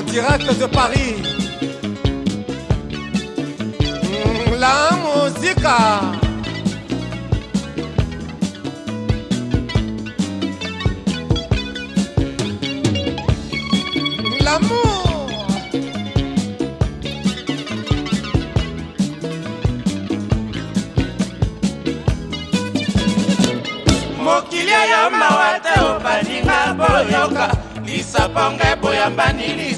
en direct de Paris. Mmh, la musique. L'amour. Mokili ya boyoka boyamba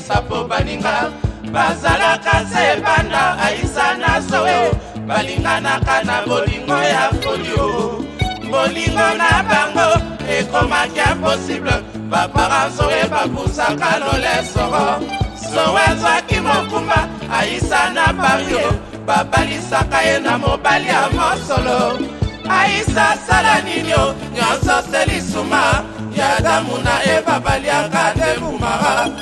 kosilisa mpo baninga bazalaka se banda aisa na sowe balinganaka na bolingo ya folio bolingo na bango ekomaki impossible baparanso e bapusaka lolesoro sowe azwaki mokumba aisa na pario babalisaka ye na mobali ya mosolo aisa asala nini o nyonso se lisuma ya damu na eva baliaka te bumara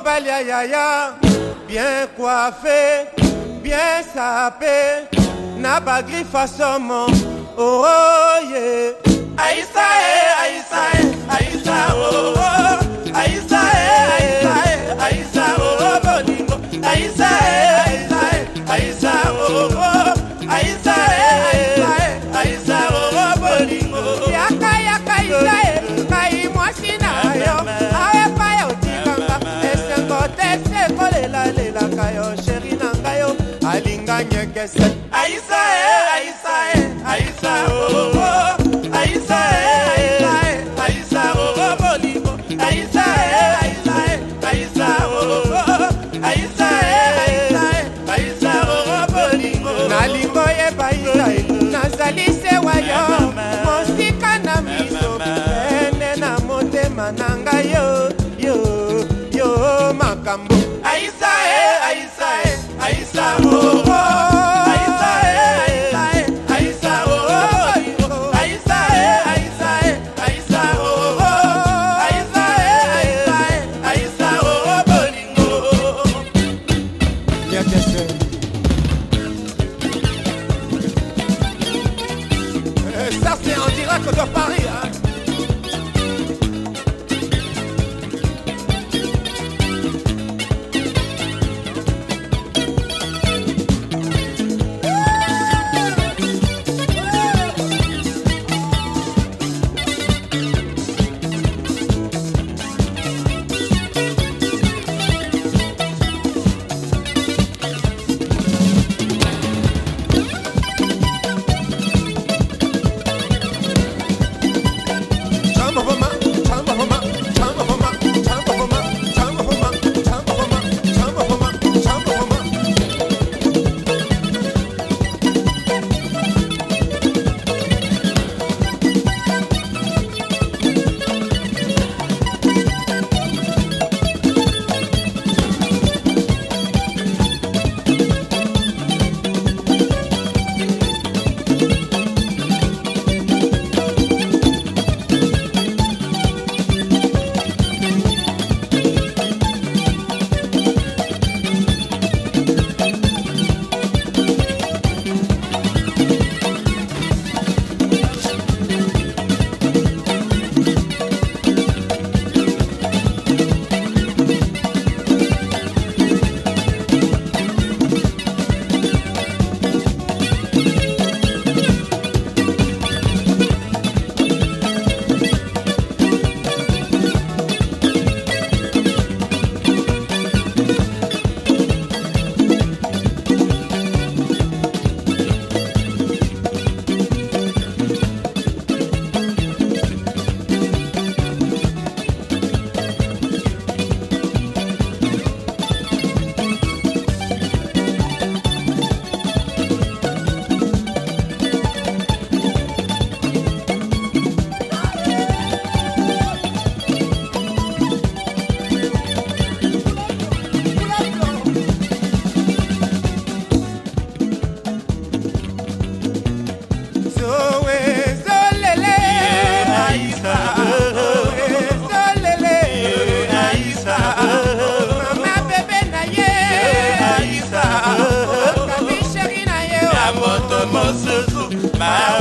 mobali ya yaya bien coiffé bien sapé na bagrife asomo oroye aisa e aisa e aisa o aisa e aisa e aisa o bolingo aisa e eh, aisa e eh, aisa o oh, oh, oh, aisa e eh, aisa e aisa o bolingo yaka yaka aisa nye kese. Ayisa ye, ayisa ye, ayisa o, oh, oh, oh, ayisa ye, ayisa ye, ayisa o, bolimo. Ayisa ye, ayisa ye, ayisa o, ayisa ye, ayisa ye, ayisa o, bolimo. Nalingo ye ba ayisa ye, nazali se wayo, mosika na miso, ene na motema nanga. Ça, c'est un direct de Paris. my